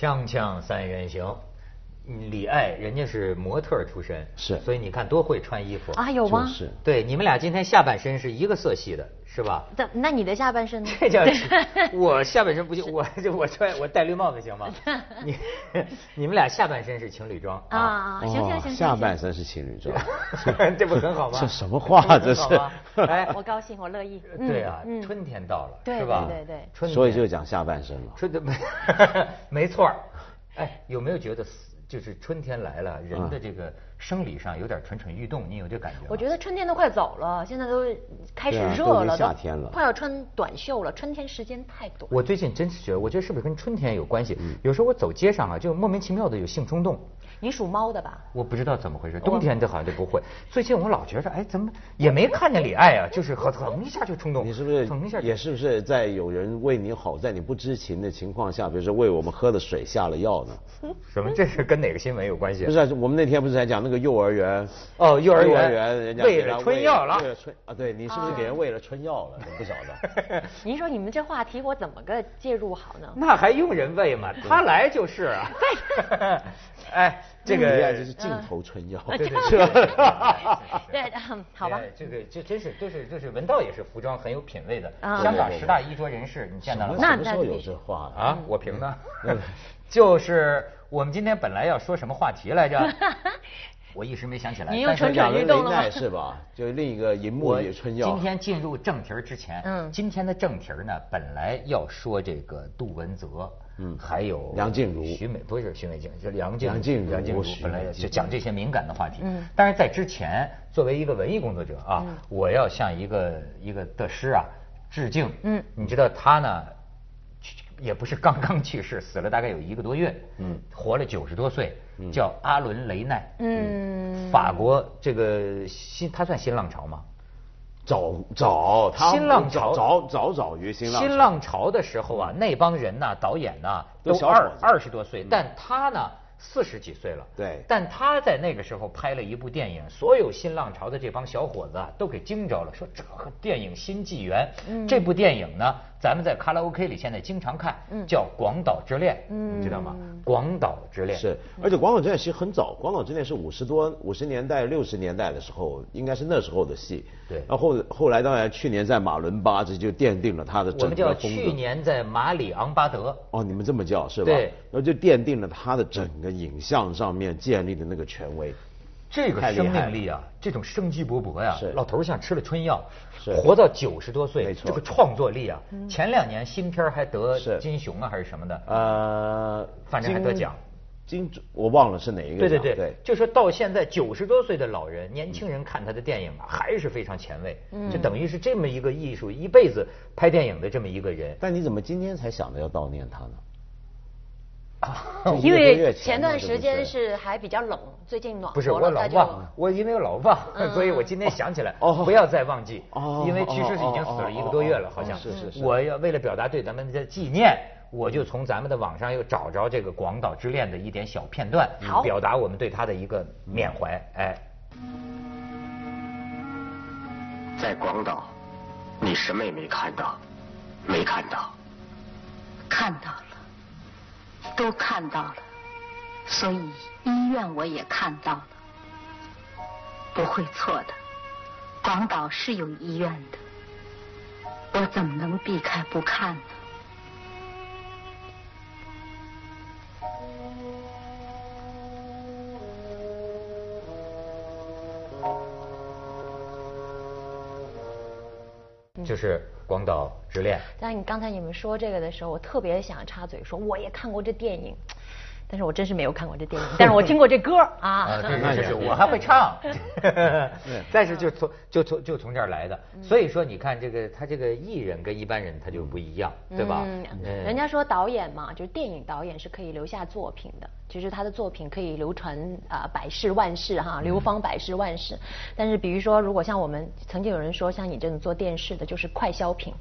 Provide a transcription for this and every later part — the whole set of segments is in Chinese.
锵锵三人行，李艾人家是模特出身，是所以你看多会穿衣服。啊，有吗？是对，你们俩今天下半身是一个色系的，是吧？那那你的下半身呢？这叫我下半身不行，我就我穿我戴绿帽子行吗？你你们俩下半身是情侣装啊，行行行，下半身是情侣装，这不很好吗？这什么话这是哎，我高兴，我乐意。对啊，春天到了，是吧？对对对春天所以就讲下半身了。春天没没错哎，有没有觉得就是春天来了，人嗯的这个生理上有点蠢蠢欲动？你有这感觉吗？我觉得春天都快走了，现在都开始热了，夏天了快要穿短袖了。春天时间太短。我最近真是觉得，我觉得是不是跟春天有关系？嗯有时候我走街上啊，就莫名其妙的有性冲动。你属猫的吧？我不知道怎么回事，冬天这好像就不会。最近我老觉着，哎，怎么也没看见李艾啊，就是很腾一下就冲动，你是不是腾一下也是不是在有人为你好，在你不知情的情况下，比如说为我们喝的水下了药呢？什么？这是跟哪个新闻有关系？不是啊，我们那天不是才讲那个幼儿园？哦幼儿园幼儿园人家喂了春药了喂了春啊，对你是不是给人喂了春药了？你不晓得。您说你们这话题我怎么个介入好呢？那还用人喂吗？他来就是啊。哎，这个就是镜头春药，对对对是吧？对，嗯好吧哎。这个这真是就是就是文道也是服装很有品位的，啊香港对对对十大衣着人士，你见到了吗？那什么时候有这话啊，我评的嗯，就是我们今天本来要说什么话题来着，我一时没想起来。你又蠢蠢欲动了是吧？就另一个银幕我里的春药。今天进入正题儿之前，嗯今天的正题儿呢，本来要说这个杜文泽，嗯。还有梁静茹。徐美不是徐美静，就梁静梁静茹梁静茹本来就讲这些敏感的话题，嗯。但是在之前，作为一个文艺工作者啊，嗯。我要向一个一个的师啊致敬，嗯。你知道他呢？也不是刚刚去世，死了大概有一个多月，嗯。活了九十多岁，叫阿伦雷奈，嗯，法国这个新，他算新浪潮吗？早早，他新浪潮早早早于新浪潮。新浪潮的时候啊，那帮人呐、导演呐、都都二二十多岁，但他呢四十几岁了。对。但他在那个时候拍了一部电影，所有新浪潮的这帮小伙子啊，都给惊着了，说这个电影新纪元。嗯。这部电影呢，咱们在卡拉 OK 里现在经常看，叫《广岛之恋》，你知道吗？广岛之恋是，而且广岛之恋其实很早，广岛之恋是五十多五十年代六十年代的时候，应该是那时候的戏。对然后后后来当然去年在马伦巴这就奠定了他的整我们叫个风格。去年在马里昂巴德。哦，你们这么叫是吧？对然后就奠定了他的整个影像上面建立的那个权威。这个生命力啊，这种生机勃勃呀、是老头儿像吃了春药，是活到九十多岁，没错这个创作力啊，前两年新片还得金熊啊还是什么的，呃，反正还得奖。金我忘了是哪一个奖。对对对，就说到现在九十多岁的老人、年轻人看他的电影啊，还是非常前卫，就等于是这么一个艺术，一辈子拍电影的这么一个人。但你怎么今天才想着要悼念他呢？因一个多月为前段时间是还比较冷，最近暖不是和了，他就我老忘，我因为我老忘，所以我今天想起来，哦不要再忘记哦，因为其实是已经死了一个多月了，好像。是是是我要为了表达对咱们的纪念，我就从咱们的网上又找着这个《广岛之恋》的一点小片段，好表达我们对他的一个缅怀。哎，在广岛，你什么也没看到，没看到。看到了，都看到了，所以医院我也看到了，不会错的。广岛是有医院的，我怎么能避开不看呢？就是《广岛之恋》。但你刚才你们说这个的时候，我特别想插嘴说，我也看过这电影，但是我真是没有看过这电影，但是我听过这歌 啊。啊，对对对，我还会唱，但是就从就从就从这儿来的，所以说你看这个他这个艺人跟一般人他就不一样，对吧？嗯嗯人家说导演嘛，就是电影导演是可以留下作品的，其实他的作品可以流传啊、百世万世哈，流芳百世万世。但是比如说，如果像我们曾经有人说，像你这种做电视的，就是快消品。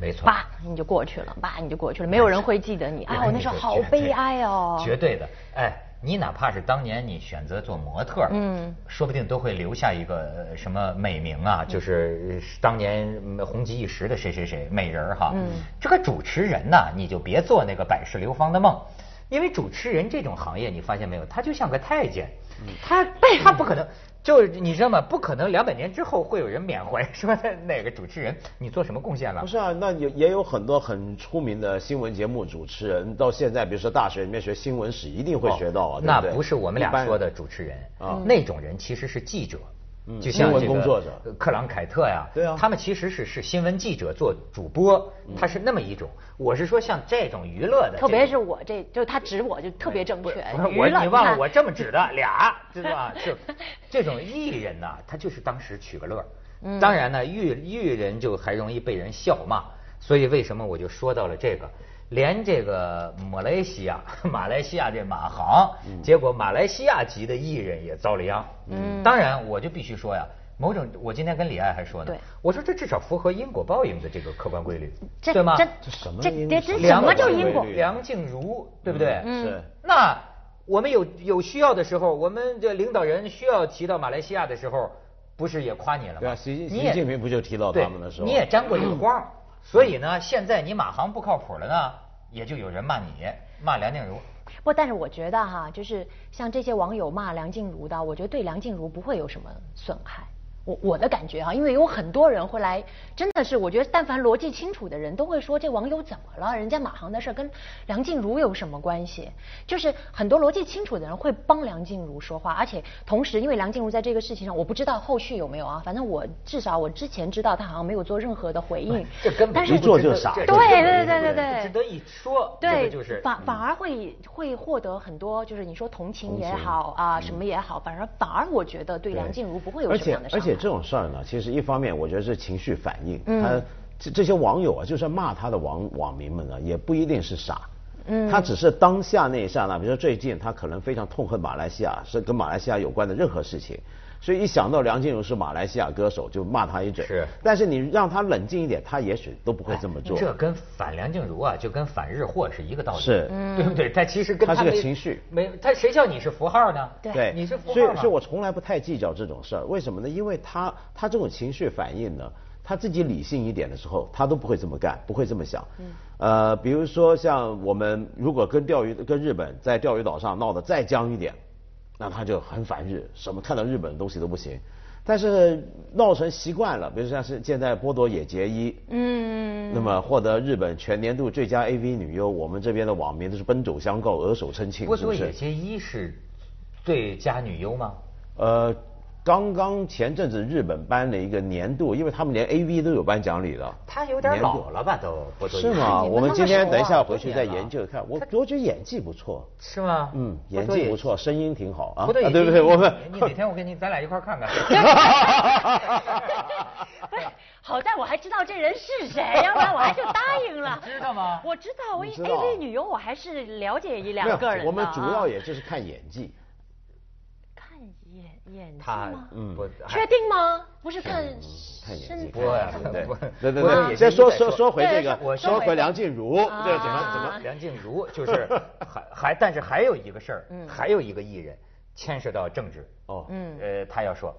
没错。叭你就过去了，叭你就过去了，没有人会记得你。啊，我那时候好悲哀哦。绝对的，哎，你哪怕是当年你选择做模特，嗯，说不定都会留下一个呃什么美名啊，就是当年嗯红极一时的谁谁谁美人儿哈。嗯这个主持人呐，你就别做那个百世流芳的梦。因为主持人这种行业，你发现没有，他就像个太监，他他不可能。就是你知道吗？不可能两百年之后会有人缅怀 说哪个主持人你做什么贡献了？不是啊，那也也有很多很出名的新闻节目主持人，到现在比如说大学里面学新闻史，一定会学到啊。那不是我们俩说的主持人啊，那种人其实是记者。就像这个克朗凯特呀，对啊，他们其实是是新闻记者做主播，他是那么一种。我是说像这种娱乐的，特别是我这就他指我就特别正确。我你忘了我这么指的俩，知道吧？就这种艺人呐，他就是当时取个乐。当然呢，艺艺人就还容易被人笑骂，所以为什么我就说到了这个。连这个马来西亚，马来西亚这马航，结果马来西亚籍的艺人也遭了殃。嗯，当然我就必须说呀，某种我今天跟李艾还说呢，我说这至少符合因果报应的这个客观规律，对吗？这什么？这这什么叫因果？梁静茹，对不对？是。那我们有有需要的时候，我们这领导人需要提到马来西亚的时候，不是也夸你了吗？对啊，习习近平不就提到他们的时候？你也沾过这个光，所以呢，现在你马航不靠谱了呢。也就有人骂你，骂梁静茹。不，但是我觉得哈，就是像这些网友骂梁静茹的，我觉得对梁静茹不会有什么损害。我我的感觉哈，因为有很多人会来，真的是我觉得，但凡逻辑清楚的人都会说，这网友怎么了？人家马航的事跟梁静茹有什么关系？就是很多逻辑清楚的人会帮梁静茹说话，而且同时，因为梁静茹在这个事情上，我不知道后续有没有啊，反正我至少我之前知道她好像没有做任何的回应。这根本一做就傻。对对对对对，值得一说。对，就是反反而会会获得很多，就是你说同情也好啊，什么也好，反而反而我觉得对梁静茹不会有什么样的伤害。这种事儿呢。其实一方面，我觉得是情绪反应。他这这些网友啊，就算骂他的网网民们呢，也不一定是傻。嗯，他只是当下那一刹那，比如说最近他可能非常痛恨马来西亚，是跟马来西亚有关的任何事情。所以一想到梁静茹是马来西亚歌手，就骂他一嘴。是，但是你让他冷静一点，他也许都不会这么做。这跟反梁静茹啊，就跟反日货是一个道理。是，对不对？他其实跟他是个情绪。没，他谁叫你是符号呢？对，你是符号。所以，所以我从来不太计较这种事儿。为什么呢？因为他他这种情绪反应呢，他自己理性一点的时候，他都不会这么干，不会这么想。嗯。呃，比如说像我们如果跟钓鱼跟日本在钓鱼岛上闹得再僵一点，那他就很反日，什么看到日本的东西都不行。但是闹成习惯了，比如像是现在波多野结衣，嗯，那么获得日本全年度最佳 AV 女优，我们这边的网民都是奔走相告，额手称庆，波多野结衣是最佳女优吗？呃。刚刚前阵子日本颁了一个年度，因为他们连 A V 都有颁奖礼了。他有点老了吧，都不是吗？我们今天等一下回去再研究看。我我觉得演技不错。是吗？嗯，演技不错，声音挺好啊。不对对，我们你哪天我跟你咱俩一块看看。不是，好在我还知道这人是谁，要不然我还就答应了。知道吗？我知道，我 A V 女优我还是了解一两个人我们主要也就是看演技。演技吗？嗯，确定吗？不是看看演技，不呀，对对对。先说说说回这个，说回梁静茹，这怎么怎么？梁静茹就是 还还，但是还有一个事儿，还有一个艺人牵涉到政治哦，嗯，呃，他要说。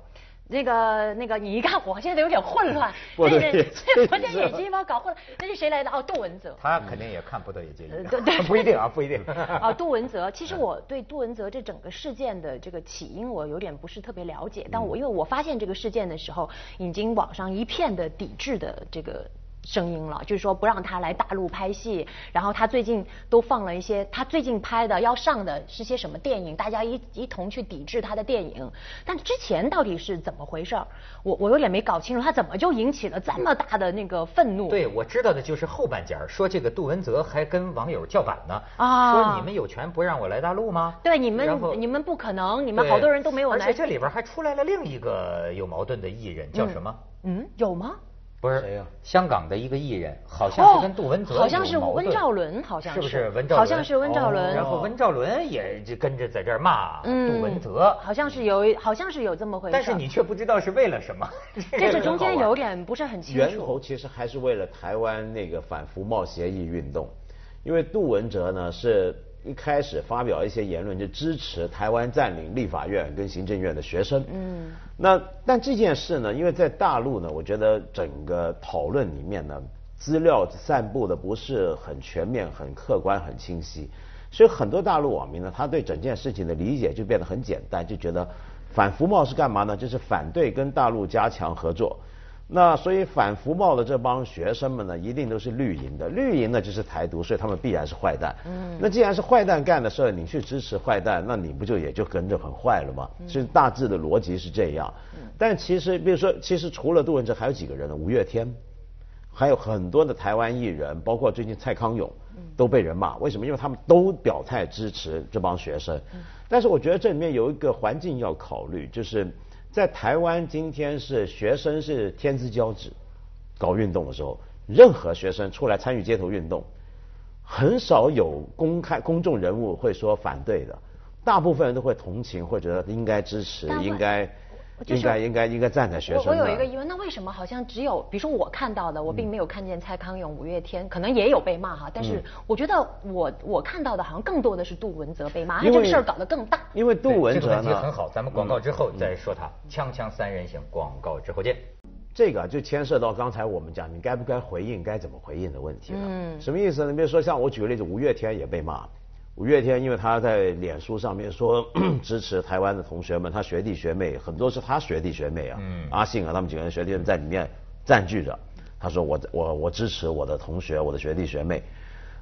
那个那个，你一看我现在有点混乱，那是 我这眼睛把我搞混了。那是谁来的？哦，杜文泽。他肯定也看不到眼睛。对对，不一定啊，不一定。啊，杜文泽，其实我对杜文泽这整个事件的这个起因，我有点不是特别了解。但我因为我发现这个事件的时候，已经网上一片的抵制的这个。声音了，就是说不让他来大陆拍戏，然后他最近都放了一些他最近拍的要上的是些什么电影，大家一一同去抵制他的电影。但之前到底是怎么回事儿？我我有点没搞清楚，他怎么就引起了这么大的那个愤怒？对，我知道的就是后半截儿，说这个杜文泽还跟网友叫板呢，啊，说你们有权不让我来大陆吗？对，你们你们不可能，你们好多人都没有来。而且这里边还出来了另一个有矛盾的艺人，叫什么？嗯，有吗？不是谁呀？香港的一个艺人，好像是跟杜文泽好像是温兆伦，好像是不是温兆伦？好像是温兆伦。然后温兆伦也就跟着在这儿骂杜文泽，好像是有，好像是有这么回事。但是你却不知道是为了什么。这是中间有点不是很清楚。源头其实还是为了台湾那个反服贸协议运动，因为杜文泽呢是。一开始发表一些言论，就支持台湾占领立法院跟行政院的学生。嗯，那但这件事呢，因为在大陆呢，我觉得整个讨论里面呢，资料散布的不是很全面、很客观、很清晰。所以很多大陆网民呢，他对整件事情的理解就变得很简单，就觉得反服贸是干嘛呢？就是反对跟大陆加强合作。那所以反服贸的这帮学生们呢，一定都是绿营的，绿营呢就是台独，所以他们必然是坏蛋。嗯。那既然是坏蛋干的事儿，你去支持坏蛋，那你不就也就跟着很坏了吗？其实大致的逻辑是这样。嗯。但其实，比如说，其实除了杜文泽，还有几个人呢？五月天，还有很多的台湾艺人，包括最近蔡康永，都被人骂。为什么？因为他们都表态支持这帮学生。嗯。但是我觉得这里面有一个环境要考虑，就是。在台湾，今天是学生是天之骄子，搞运动的时候，任何学生出来参与街头运动，很少有公开公众人物会说反对的，大部分人都会同情或者应该支持，应该。应该应该应该站在学生。我有一个疑问，那为什么好像只有，比如说我看到的，我并没有看见蔡康永、五月天，可能也有被骂哈，但是我觉得我我看到的好像更多的是杜文泽被骂，这个事儿搞得更大。因为杜文泽呢，这个问题很好，咱们广告之后再说他。锵锵三人行，广告之后见。这个就牵涉到刚才我们讲，你该不该回应，该怎么回应的问题了。嗯。什么意思呢？比如说像我举个例子，五月天也被骂。五月天，因为他在脸书上面说 支持台湾的同学们，他学弟学妹很多是他学弟学妹啊，阿信啊，他们几个人学弟妹在里面占据着。他说我我我支持我的同学，我的学弟学妹，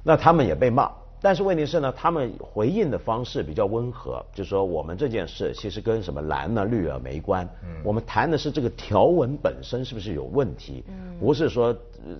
那他们也被骂。但是问题是呢，他们回应的方式比较温和，就说我们这件事其实跟什么蓝啊绿啊没关，我们谈的是这个条文本身是不是有问题，不是说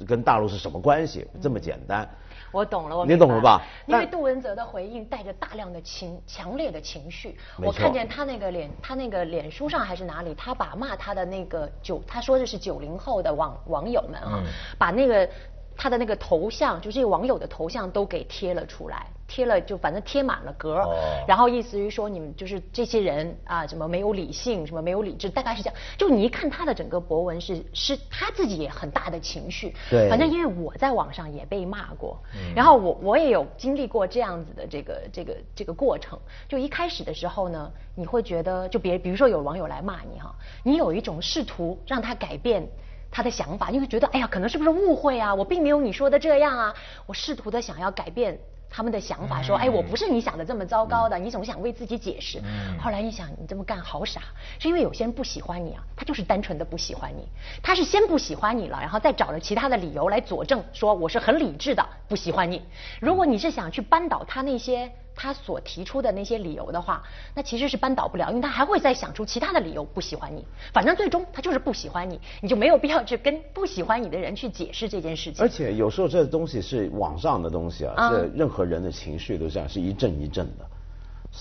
跟大陆是什么关系这么简单。我懂了，我你懂了吧？因为杜文泽的回应带着大量的情强烈的情绪，我看见他那个脸，他那个脸书上还是哪里，他把骂他的那个九，他说的是九零后的网网友们啊，把那个他的那个头像，就这个网友的头像都给贴了出来。贴了就反正贴满了格，然后意思于说你们就是这些人啊，什么没有理性，什么没有理智，大概是这样。就你一看他的整个博文是是他自己也很大的情绪。对。反正因为我在网上也被骂过，然后我我也有经历过这样子的这个这个这个过程。就一开始的时候呢，你会觉得就别比如说有网友来骂你哈，你有一种试图让他改变他的想法，你会觉得哎呀，可能是不是误会啊？我并没有你说的这样啊，我试图的想要改变。他们的想法说，哎，我不是你想的这么糟糕的，你总想为自己解释。后来一想，你这么干好傻，是因为有些人不喜欢你啊，他就是单纯的不喜欢你，他是先不喜欢你了，然后再找了其他的理由来佐证，说我是很理智的不喜欢你。如果你是想去扳倒他那些。他所提出的那些理由的话，那其实是扳倒不了，因为他还会再想出其他的理由不喜欢你。反正最终他就是不喜欢你，你就没有必要去跟不喜欢你的人去解释这件事情。而且有时候这东西是网上的东西啊，这任何人的情绪都这样，是一阵一阵的。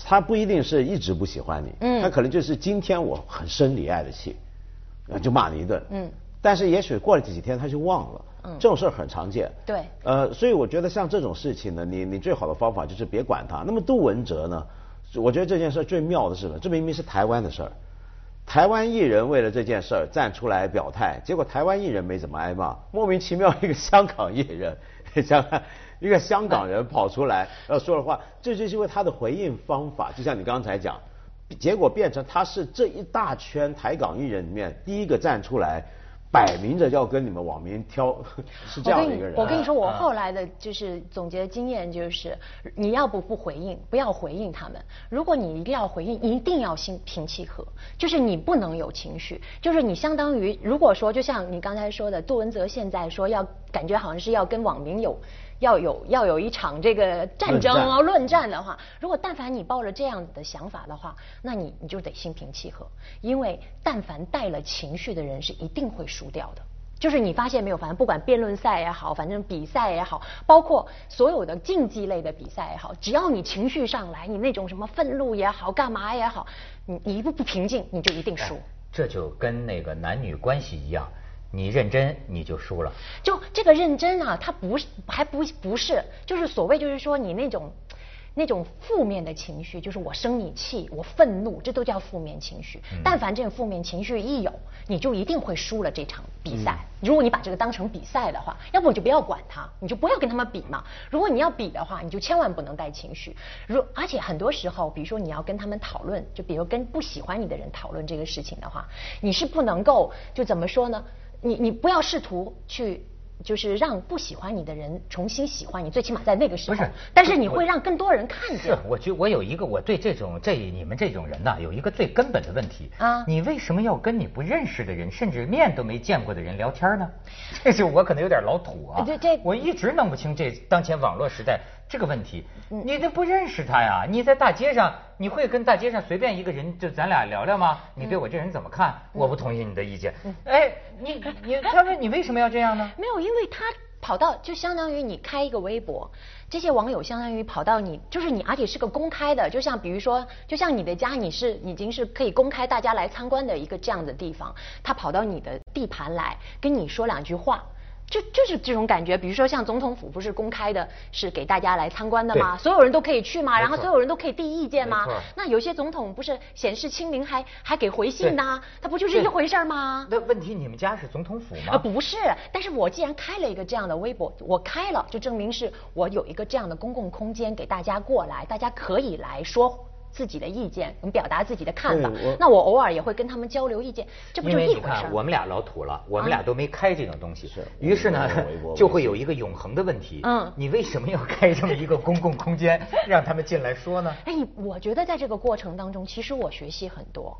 他不一定是一直不喜欢你，嗯，他可能就是今天我很生李爱的气，就骂你一顿，嗯，但是也许过了几天他就忘了。嗯这种事儿很常见，对，呃，所以我觉得像这种事情呢，你你最好的方法就是别管他。那么杜文哲呢，我觉得这件事最妙的是什么？这明明是台湾的事儿，台湾艺人为了这件事儿站出来表态，结果台湾艺人没怎么挨骂，莫名其妙一个香港艺人，香一个香港人跑出来要说的话，这就是因为他的回应方法，就像你刚才讲，结果变成他是这一大圈台港艺人里面第一个站出来。摆明着要跟你们网民挑，是这样的一个人。我跟你说，我后来的就是总结经验就是，你要不不回应，不要回应他们。如果你一定要回应，一定要心平气和，就是你不能有情绪。就是你相当于，如果说就像你刚才说的，杜文泽现在说要感觉好像是要跟网民有。要有要有一场这个战争啊论战的话，如果但凡你抱着这样子的想法的话，那你你就得心平气和，因为但凡带了情绪的人是一定会输掉的。就是你发现没有，反正不管辩论赛也好，反正比赛也好，包括所有的竞技类的比赛也好，只要你情绪上来，你那种什么愤怒也好，干嘛也好，你你一步不平静，你就一定输。这就跟那个男女关系一样。你认真你就输了，就这个认真啊，它不是还不不是，就是所谓就是说你那种那种负面的情绪，就是我生你气，我愤怒，这都叫负面情绪。但凡这种负面情绪一有，你就一定会输了这场比赛。如果你把这个当成比赛的话，要不你就不要管它，你就不要跟他们比嘛。如果你要比的话，你就千万不能带情绪。如而且很多时候，比如说你要跟他们讨论，就比如跟不喜欢你的人讨论这个事情的话，你是不能够就怎么说呢？你你不要试图去就是让不喜欢你的人重新喜欢你，最起码在那个时候。不是但是你会让更多人看见。是，我觉我有一个，我对这种这你们这种人呐，有一个最根本的问题啊你为什么要跟你不认识的人，甚至面都没见过的人聊天呢？这是我可能有点老土啊。这这我一直弄不清这当前网络时代这个问题。嗯你都不认识他呀？你在大街上，你会跟大街上随便一个人就咱俩聊聊吗？你对我这人怎么看？嗯我不同意你的意见。哎，你你他说你为什么要这样呢？没有，因为他跑到就相当于你开一个微博，这些网友相当于跑到你，就是你，而且是个公开的，就像比如说，就像你的家，你是已经是可以公开大家来参观的一个这样的地方，他跑到你的地盘来跟你说两句话。就就是这种感觉，比如说像总统府不是公开的，是给大家来参观的吗？所有人都可以去吗？然后所有人都可以递意见吗？那有些总统不是显示亲民还还给回信呢？他不就是一回事儿吗？那问题你们家是总统府啊，吗？不是，但是我既然开了一个这样的微博，我开了，就证明是我有一个这样的公共空间给大家过来，大家可以来说自己的意见，能表达自己的看法我。那我偶尔也会跟他们交流意见，这不就因为你一回事儿，吗？看我们俩老土了，我们俩都没开这种东西。是于是呢就会有一个永恒的问题。嗯你为什么要开这么一个公共空间，让他们进来说呢？哎，我觉得在这个过程当中，其实我学习很多。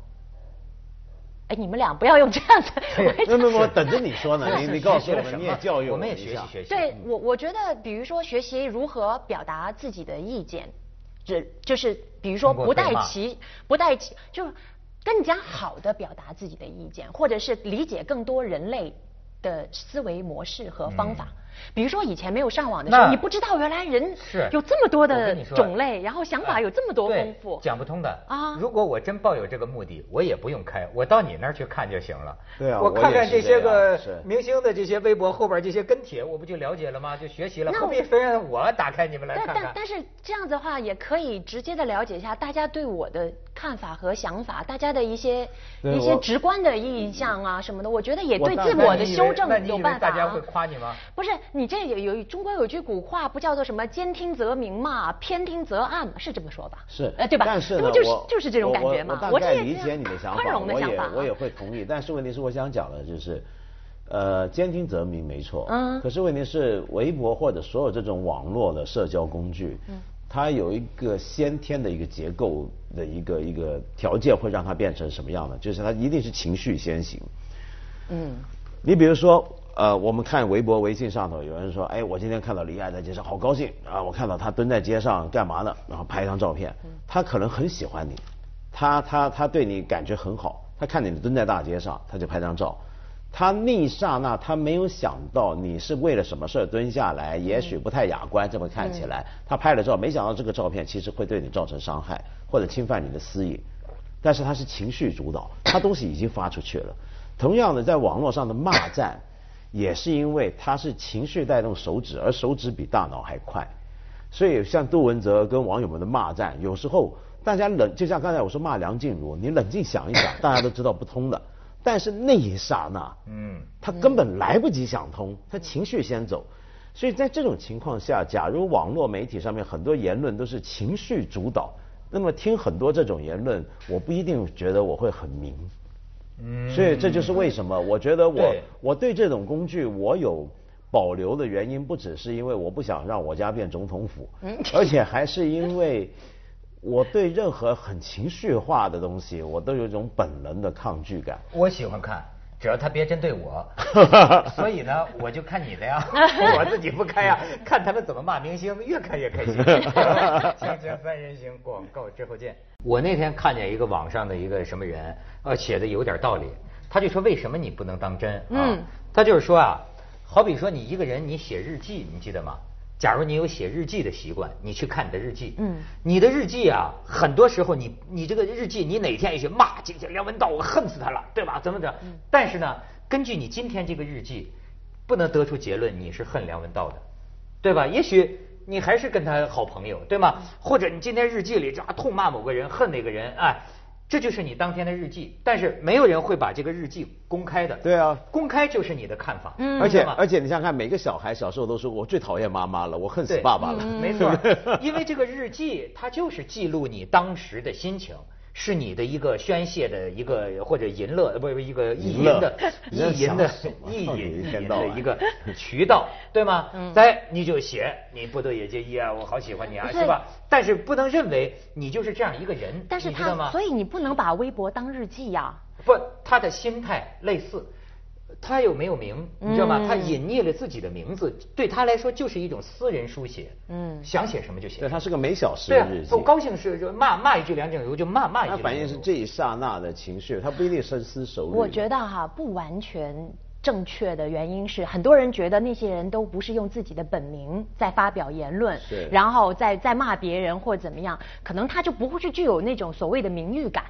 哎，你们俩不要用这样子，我没有没有，我等着你说呢，你你告诉我们，你也教育我们也学习学习。对我，我觉得，比如说学习如何表达自己的意见，这就是比如说不带其不带其，就更加好的表达自己的意见，或者是理解更多人类的思维模式和方法。比如说以前没有上网的时候，你不知道原来人是有这么多的种类，然后想法有这么多丰富。讲不通的啊如果我真抱有这个目的，我也不用开，我到你那儿去看就行了。对啊我看看这些个明星的这些微博后边这些跟帖，我不就了解了吗？就学习了。那何必非让我打开你们来但看但？但但是这样子的话，也可以直接的了解一下大家对我的看法和想法，大家的一些一些直观的印象啊什么的，我觉得也对自我的修正有办法、啊大家会。夸你吗？不是，你这有有中国有句古话，不叫做什么“兼听则明嘛，偏听则暗”，是这么说吧？是，哎，对吧？但是呢，那不就是我就是这种感觉嘛。我我大概这也理解你的想法，我容的想法我也会同意。但是问题是，我想讲的就是，呃，兼听则明没错，嗯可是问题是，微博或者所有这种网络的社交工具，嗯它有一个先天的一个结构的一个一个条件，会让它变成什么样呢？就是它一定是情绪先行。嗯，你比如说，呃，我们看微博、微信上头有人说，哎，我今天看到李艾在街上，好高兴啊！我看到他蹲在街上干嘛呢？然后拍一张照片。他可能很喜欢你，他他他对你感觉很好，他看见你蹲在大街上，他就拍张照。他那一刹那，他没有想到你是为了什么事儿蹲下来，也许不太雅观，这么看起来，他拍了照，没想到这个照片其实会对你造成伤害，或者侵犯你的私隐。但是他是情绪主导，他东西已经发出去了。同样的，在网络上的骂战，也是因为他是情绪带动手指，而手指比大脑还快。所以像杜文泽跟网友们的骂战，有时候大家冷，就像刚才我说骂梁静茹，你冷静想一想，大家都知道不通的。但是那一刹那，嗯，他根本来不及想通，他情绪先走。所以在这种情况下，假如网络媒体上面很多言论都是情绪主导，那么听很多这种言论，我不一定觉得我会很明。嗯。所以这就是为什么我觉得我对。我对这种工具我有保留的原因，不只是因为我不想让我家变总统府，而且还是因为我对任何很情绪化的东西，我都有一种本能的抗拒感。我喜欢看，只要他别针对我。所以呢，我就看你的呀，我自己不开呀，看他们怎么骂明星，越看越开心。锵锵三人行，广告之后见。我那天看见一个网上的一个什么人，呃，写的有点道理，他就说为什么你不能当真啊？嗯他就是说啊，好比说你一个人你写日记，你记得吗？假如你有写日记的习惯，你去看你的日记，嗯你的日记啊，很多时候你你这个日记，你哪天也许骂今天梁文道，我恨死他了，对吧？怎么着？但是呢，根据你今天这个日记，不能得出结论你是恨梁文道的，对吧？也许你还是跟他好朋友，对吗？或者你今天日记里啊痛骂某个人，恨那个人，哎，这就是你当天的日记。但是没有人会把这个日记公开的。对啊公开就是你的看法。嗯而且而且你想想看，每个小孩小时候都说我最讨厌妈妈了，我恨死爸爸了。没错，因为这个日记它就是记录你当时的心情。是你的一个宣泄的一个或者淫乐，不是一个意淫的 意淫的意淫的一个渠道，对吗？哎你就写你不得也介意啊，我好喜欢你啊，是吧？但是不能认为你就是这样一个人，但是你知道吗他，？所以你不能把微博当日记呀、不，他的心态类似。他又没有名，你知道吗？嗯他隐匿了自己的名字，对他来说就是一种私人书写。嗯想写什么就写对，。他是个每小时对啊的日，记不。高兴是就骂骂一句梁静茹就骂骂一句。反映是这一刹那的情绪，他不一定深思熟虑。我觉得哈不完全正确的原因是，很多人觉得那些人都不是用自己的本名在发表言论是，然后再再骂别人或怎么样，可能他就不会去具有那种所谓的名誉感。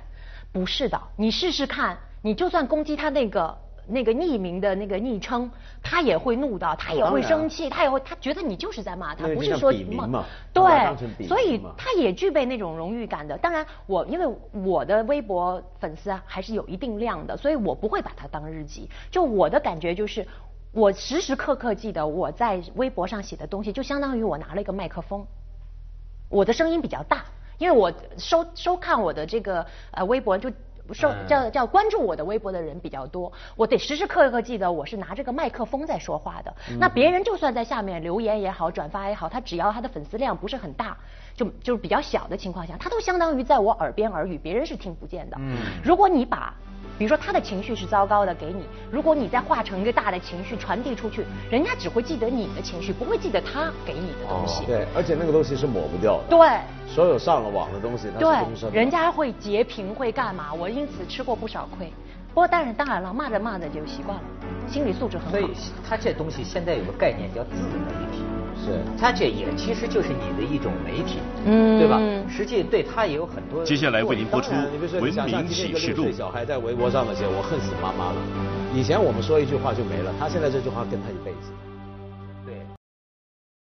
不是的，你试试看，你就算攻击他那个。那个匿名的那个昵称，他也会怒的，他也会生气，他也会，他觉得你就是在骂他，不是说笔名嘛把它当成笔对，所以他也具备那种荣誉感的。当然我，因为我的微博粉丝啊还是有一定量的，所以我不会把它当日记。就我的感觉就是，我时时刻刻记得我在微博上写的东西，就相当于我拿了一个麦克风，我的声音比较大，因为我收收看我的这个呃微博就。收嗯叫叫关注我的微博的人比较多，我得时时刻刻记得我是拿这个麦克风在说话的。那别人就算在下面留言也好，转发也好，他只要他的粉丝量不是很大，就就是比较小的情况下，他都相当于在我耳边耳语，别人是听不见的。嗯如果你把比如说他的情绪是糟糕的给你，如果你再化成一个大的情绪传递出去，人家只会记得你的情绪，不会记得他给你的东西。对，而且那个东西是抹不掉的。对所有上了网的东西，它是终身对，人家会截屏会干嘛？我因此吃过不少亏。不过当然当然了，骂着骂着就习惯了，心理素质很好。所以他这东西现在有个概念叫自媒体，是他这也其实就是你的一种媒体，嗯对吧？实际对他也有很多。接下来为您播出你比如说，《文你想象明今天一个启示录六岁》。小孩在微博上的写“我恨死妈妈了”，以前我们说一句话就没了，他现在这句话跟他一辈子。